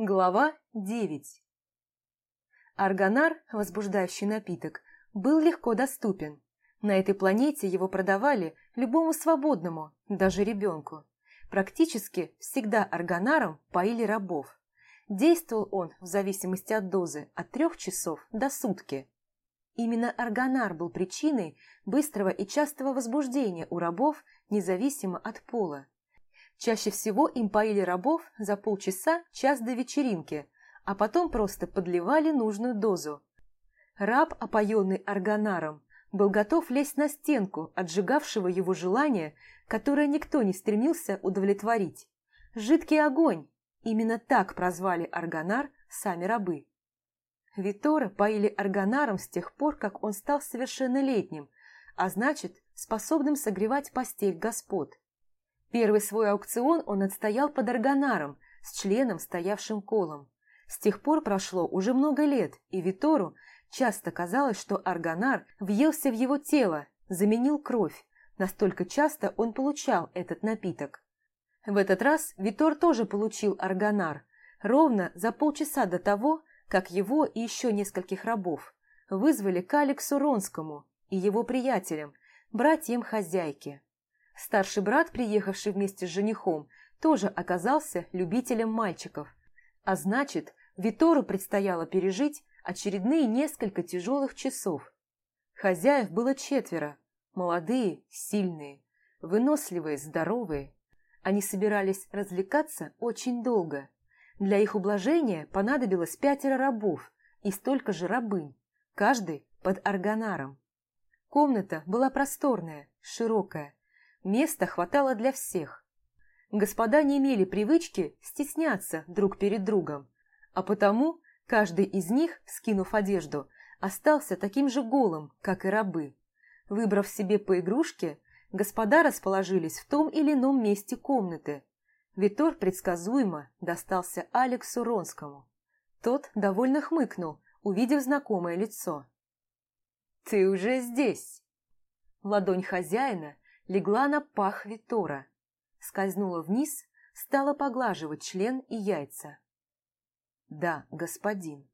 Глава 9 Арганар, возбуждающий напиток, был легко доступен. На этой планете его продавали любому свободному, даже ребенку. Практически всегда арганаром поили рабов. Действовал он, в зависимости от дозы, от трех часов до сутки. Именно арганар был причиной быстрого и частого возбуждения у рабов, независимо от пола. Чаще всего им поили рабов за полчаса-час до вечеринки, а потом просто подливали нужную дозу. Раб, опоенный органаром, был готов лезть на стенку, отжигавшего его желание, которое никто не стремился удовлетворить. «Жидкий огонь» – именно так прозвали органар сами рабы. Витора поили органаром с тех пор, как он стал совершеннолетним, а значит, способным согревать постель господ. Первый свой аукцион он отстоял под органаром с членом, стоявшим колом. С тех пор прошло уже много лет, и Витору часто казалось, что органар въелся в его тело, заменил кровь. Настолько часто он получал этот напиток. В этот раз Витор тоже получил органар, ровно за полчаса до того, как его и еще нескольких рабов вызвали к Алексу Ронскому и его приятелям, братьям хозяйки. Старший брат, приехавший вместе с женихом, тоже оказался любителем мальчиков. А значит, Витору предстояло пережить очередные несколько тяжелых часов. Хозяев было четверо. Молодые, сильные, выносливые, здоровые. Они собирались развлекаться очень долго. Для их ублажения понадобилось пятеро рабов и столько же рабынь, каждый под органаром. Комната была просторная, широкая, Места хватало для всех. Господа не имели привычки стесняться друг перед другом, а потому каждый из них, скинув одежду, остался таким же голым, как и рабы. Выбрав себе по игрушке, господа расположились в том или ином месте комнаты. Витор предсказуемо достался Алексу Ронскому. Тот довольно хмыкнул, увидев знакомое лицо. «Ты уже здесь!» Ладонь хозяина легла на пах Витора, скользнула вниз, стала поглаживать член и яйца. «Да, господин».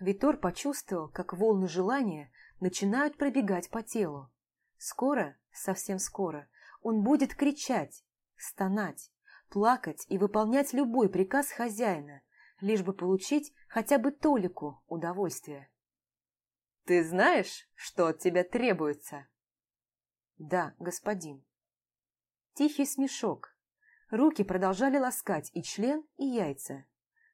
Витор почувствовал, как волны желания начинают пробегать по телу. Скоро, совсем скоро, он будет кричать, стонать, плакать и выполнять любой приказ хозяина, лишь бы получить хотя бы толику удовольствия. «Ты знаешь, что от тебя требуется?» «Да, господин». Тихий смешок. Руки продолжали ласкать и член, и яйца.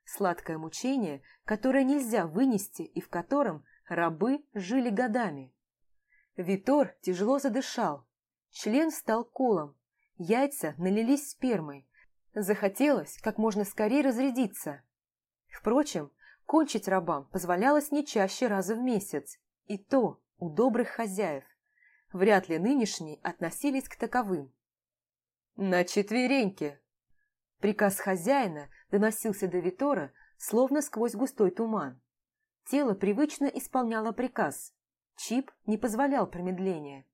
Сладкое мучение, которое нельзя вынести и в котором рабы жили годами. Витор тяжело задышал. Член стал колом. Яйца налились спермой. Захотелось как можно скорее разрядиться. Впрочем, кончить рабам позволялось не чаще раза в месяц. И то у добрых хозяев вряд ли нынешние относились к таковым. «На четвереньки!» Приказ хозяина доносился до Витора, словно сквозь густой туман. Тело привычно исполняло приказ. Чип не позволял промедления.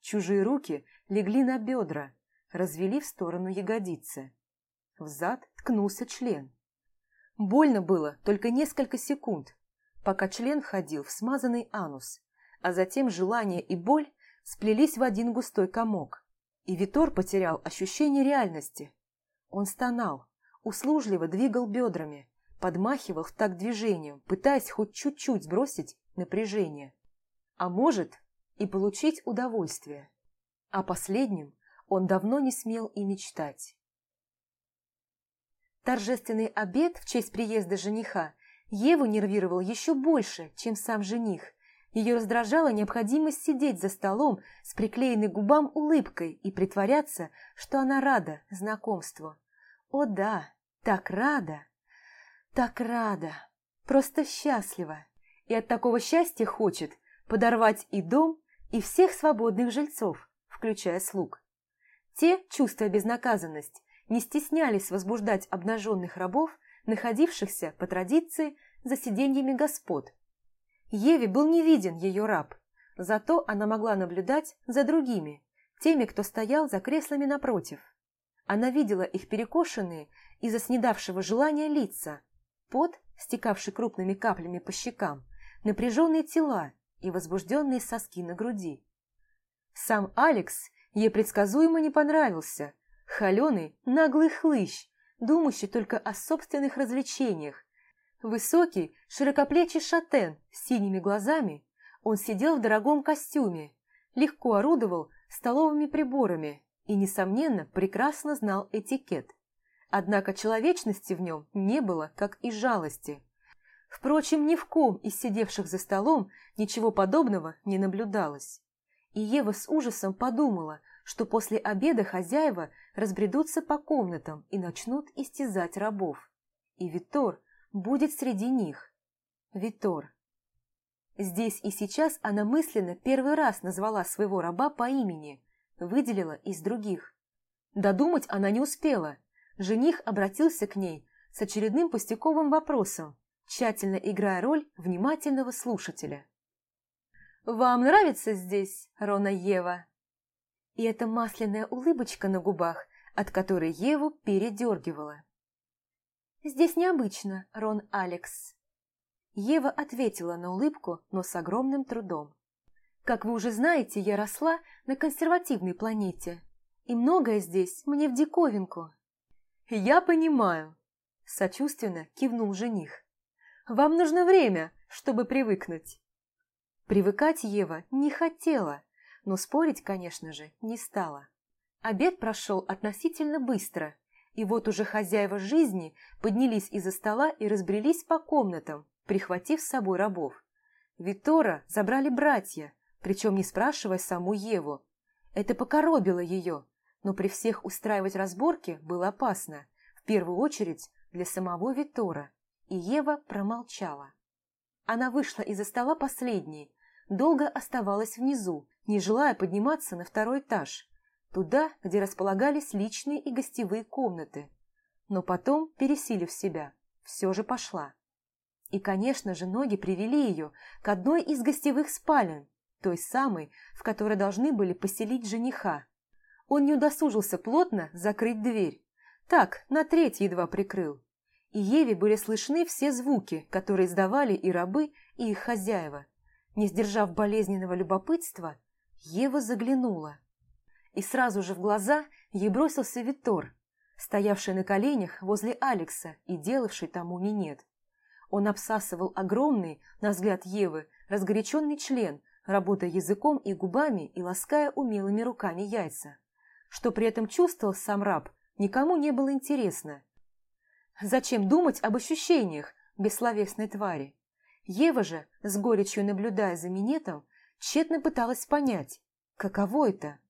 Чужие руки легли на бедра, развели в сторону ягодицы. В зад ткнулся член. Больно было только несколько секунд, пока член входил в смазанный анус, а затем желание и боль сплелись в один густой комок, и Витор потерял ощущение реальности. Он стонал, услужливо двигал бедрами, подмахивал в такт движением, пытаясь хоть чуть-чуть сбросить напряжение. А может, и получить удовольствие. О последнем он давно не смел и мечтать. Торжественный обед в честь приезда жениха Еву нервировал еще больше, чем сам жених, ее раздражала необходимость сидеть за столом с приклеенной губам улыбкой и притворяться, что она рада знакомству. О да, так рада, так рада, просто счастлива. И от такого счастья хочет подорвать и дом, и всех свободных жильцов, включая слуг. Те, чувствуя безнаказанность, не стеснялись возбуждать обнаженных рабов, находившихся, по традиции, за сиденьями господ – Еве был не виден ее раб, зато она могла наблюдать за другими, теми, кто стоял за креслами напротив. Она видела их перекошенные из-за снедавшего желания лица, Пот, стекавший крупными каплями по щекам, напряженные тела и возбужденные соски на груди. Сам Алекс ей предсказуемо не понравился. Холеный, наглый хлыщ, думающий только о собственных развлечениях. Высокий, широкоплечий шатен с синими глазами, он сидел в дорогом костюме, легко орудовал столовыми приборами и, несомненно, прекрасно знал этикет. Однако человечности в нем не было, как и жалости. Впрочем, ни в ком из сидевших за столом ничего подобного не наблюдалось. И Ева с ужасом подумала, что после обеда хозяева разбредутся по комнатам и начнут истязать рабов. И Витор будет среди них. Витор. Здесь и сейчас она мысленно первый раз назвала своего раба по имени, выделила из других. Додумать она не успела. Жених обратился к ней с очередным пустяковым вопросом, тщательно играя роль внимательного слушателя. «Вам нравится здесь, Рона Ева?» И эта масляная улыбочка на губах, от которой Еву передергивала. «Здесь необычно, Рон Алекс». Ева ответила на улыбку, но с огромным трудом. «Как вы уже знаете, я росла на консервативной планете, и многое здесь мне в диковинку». «Я понимаю», – сочувственно кивнул жених. «Вам нужно время, чтобы привыкнуть». Привыкать Ева не хотела, но спорить, конечно же, не стала. Обед прошел относительно быстро, и вот уже хозяева жизни поднялись из-за стола и разбрелись по комнатам, прихватив с собой рабов. Витора забрали братья, причем не спрашивая саму Еву. Это покоробило ее, но при всех устраивать разборки было опасно, в первую очередь для самого Витора, и Ева промолчала. Она вышла из-за стола последней, долго оставалась внизу, не желая подниматься на второй этаж, туда, где располагались личные и гостевые комнаты. Но потом, пересилив себя, все же пошла. И, конечно же, ноги привели ее к одной из гостевых спален, той самой, в которой должны были поселить жениха. Он не удосужился плотно закрыть дверь. Так, на треть едва прикрыл. И Еве были слышны все звуки, которые издавали и рабы, и их хозяева. Не сдержав болезненного любопытства, Ева заглянула. И сразу же в глаза ей бросился Витор, стоявший на коленях возле Алекса и делавший тому минет. Он обсасывал огромный, на взгляд Евы, разгоряченный член, работая языком и губами и лаская умелыми руками яйца. Что при этом чувствовал сам раб, никому не было интересно. Зачем думать об ощущениях бессловесной твари? Ева же, с горечью наблюдая за минетом, тщетно пыталась понять, каково это –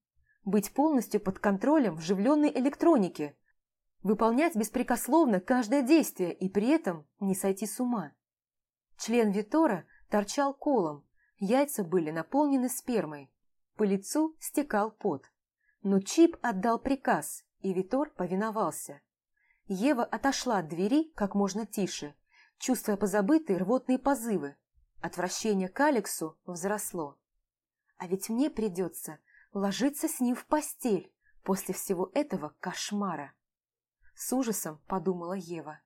быть полностью под контролем вживленной электроники, выполнять беспрекословно каждое действие и при этом не сойти с ума. Член Витора торчал колом, яйца были наполнены спермой, по лицу стекал пот. Но Чип отдал приказ, и Витор повиновался. Ева отошла от двери как можно тише – чувствуя позабытые рвотные позывы. Отвращение к Алексу взросло. А ведь мне придется ложиться с ним в постель после всего этого кошмара. С ужасом подумала Ева.